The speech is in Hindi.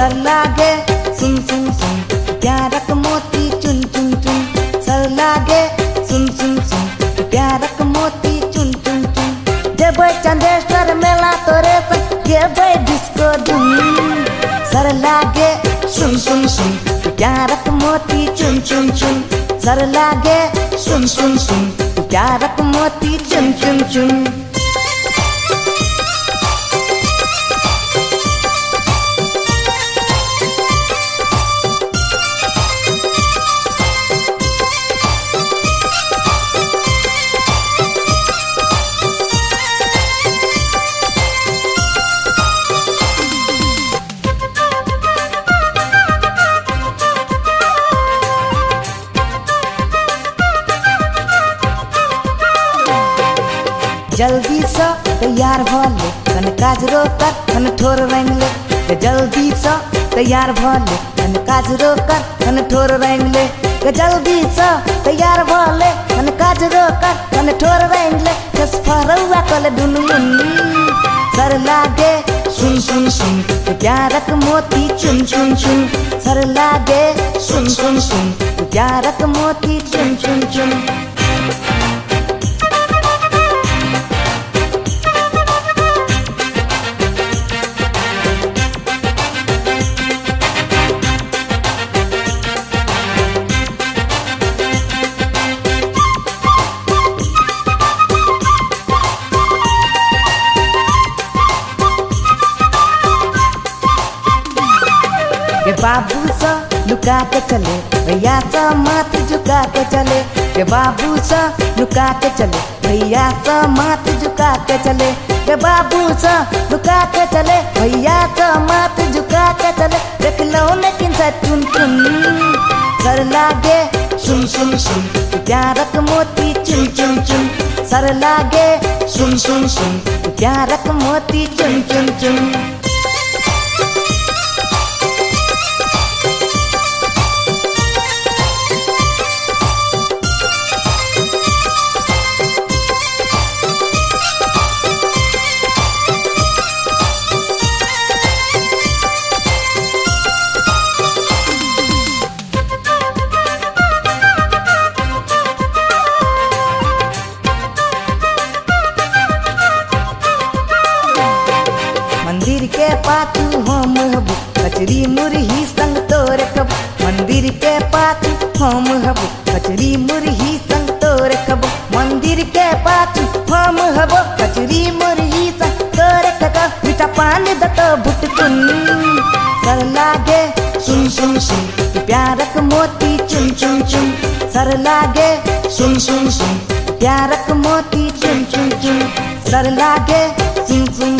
सर लागे सुन सुन। सुन प्यारक मोती, चुन चुन चुन। सर लागे सुन सुन। सुन प्यारक मोती, चुन चुन चुन। जेब चंदेश्वर मेला तोरे गेब डिस्को धुन। सर लागे सुन सुन। सुन प्यारक मोती, चुन चुन चुन। सर लागे सुन सुन। सुन प्यारक मोती, चुन चुन चुन। जल्दी से तैयार भले। कन काजरो कर कन ठोर रंग ले। जल्दी से तैयार भले। कन काजरो कर कन ठोर रंग ले। जल्दी से तैयार भले। कन काजरो कर कन ठोर रंग ले। कस फरौआ कल दुनमुन सर लागे सुन सुन सुन। प्यारक मोती? चुन चुन चुन। सर लागे सुन सुन सुन। प्यारक मोती? चुन चुन चुन। बाबू सा लुका के चले भैया सा माथ झुका के चले। के बाबू सा लुका के चले भैया सा माथ झुका के चले। के बाबू सा लुका के चले भैया सा माथ झुका के चले। देख लो ने किन सा चुन चुन, सर लागे, सुन सुन सुन। प्यारक मोती चुन चुन चुन, सर लागे, सुन सुन सुन। प्यारक मोती चुन चुन चुन। मंदिर के पातू हम हबू। कचरी मुरही संग तोरे कब। मंदिर के पातू हम हबू। कचरी मुरही संग तोरे कब। मंदिर के पातू हम हबो। कचरी मुरही संग तोरे कब। मीठा पानी दतो भुटकुन। सर लागे, सुन सुन सुन। प्यारक मोती, चुन चुन चुन। सर लागे, सुन सुन सुन। प्यारक मोती, चुन चुन चुन। सर लागे, सुन सुन